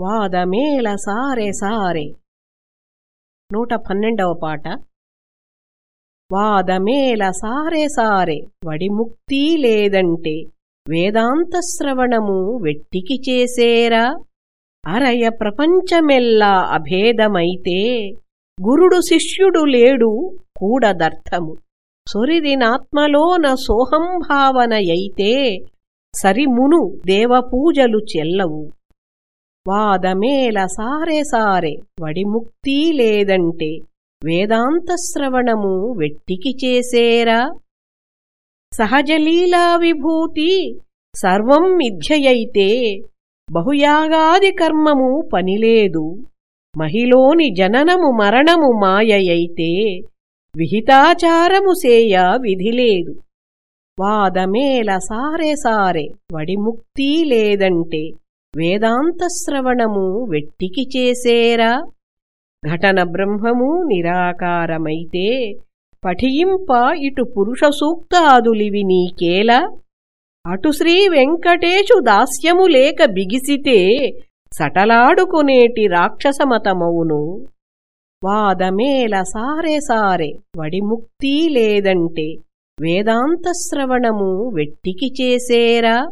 వాదమేల సారె సారే. నూట పన్నెండవ పాట. వాదమేల సారె సారే వడిముక్తి లేదంటే వేదాంతశ్రవణము వెట్టికి చేసేరా? అరయ ప్రపంచమెల్లా అభేదమైతే గురుడు శిష్యుడు లేడు కూడదర్థము. సొరిదినాత్మలోన సోహంభావనయైతే సరిమును దేవపూజలు చెల్లవు. వాదమేల సారె సారే వడిముక్తి లేదంటే వేదాంతశ్రవణము వెట్టికి చేసేరా. సహజలీలా విభూతి సర్వం మిథ్యయైతే బహుయాగాది కర్మము పనిలేదు. మహిలోని జననము మరణము మాయయైతే విహితాచారము సేయ విధిలేదు. వాదమేల సారె సారే వడిముక్తి లేదంటే వేదాంతశ్రవణము వెట్టికి చేసేరా? ఘటన బ్రహ్మము నిరాకారమైతే పఠియింప ఇటు పురుష సూక్తాదులివి నీకేలా? అటు శ్రీ వెంకటేశు దాస్యము లేక బిగిసితే సటలాడుకునేటి రాక్షసమతమవును. వాదమేల సారె సారె వడిముక్తి లేదంటే వేదాంతశ్రవణము వెట్టికి చేసేరా?